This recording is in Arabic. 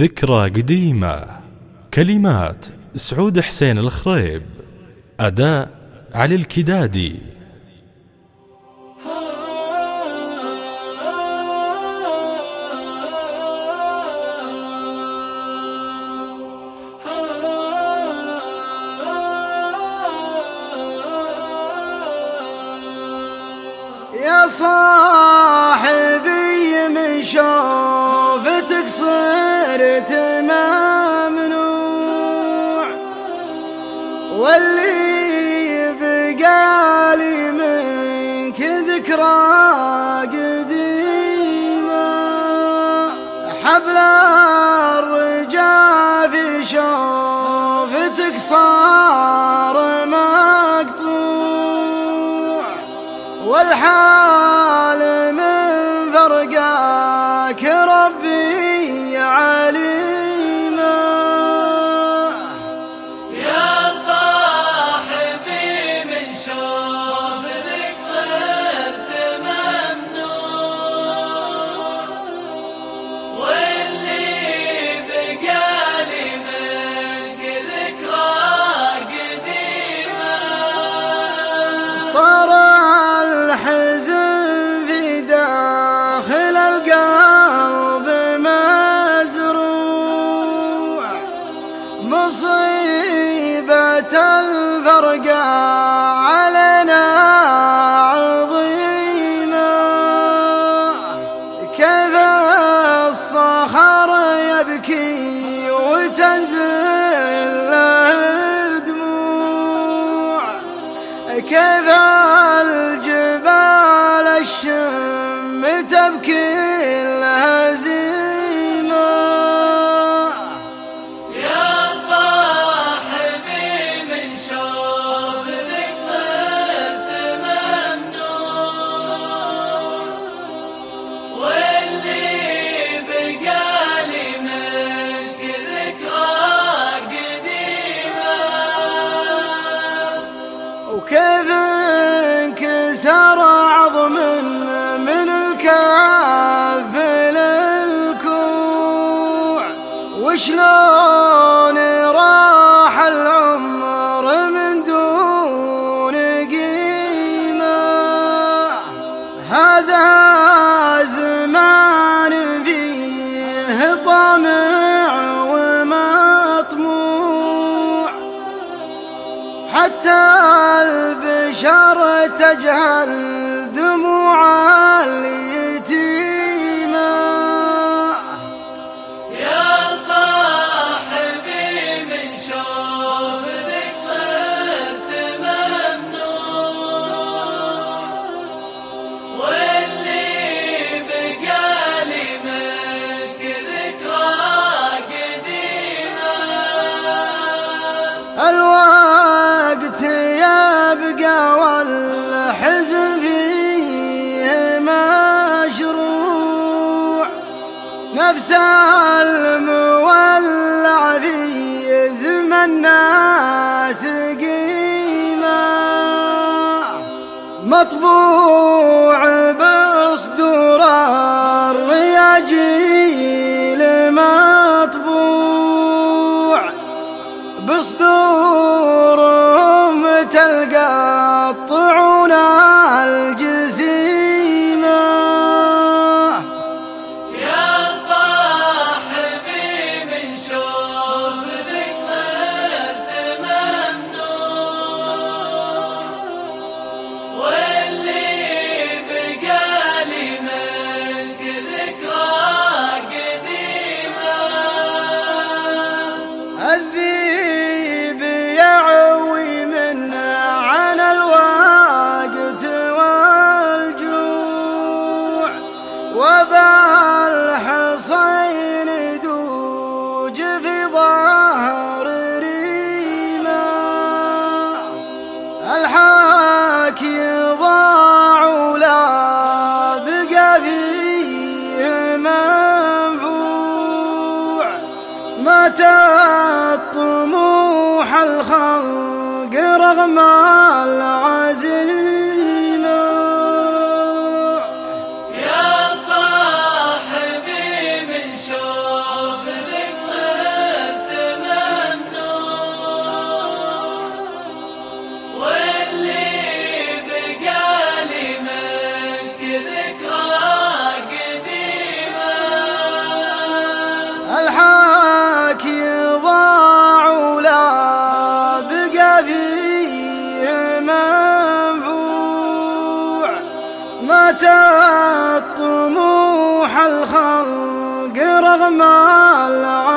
ذكرى قديمة. كلمات سعود حسين الخريب. أداء علي الكدادي. يا صاحبي من شوفتك واللي بقالي منك ذكرى قديمة. حبل الرجال في شوفتك صار مقطوع والحال الحزن وكيف انكسر عظم من الكف للكوع. وشلون راح العمر من دون قيمة؟ هذا زمان فيه طمع ومطموع. حتى البشر تجهل نفس المولع في زمن الناس قيمة. مطبوع بصدور الرياجيل مطبوع بصدورهم تلقى متى طموح الخلق رغم ماتت طموح الخلق رغم العزيز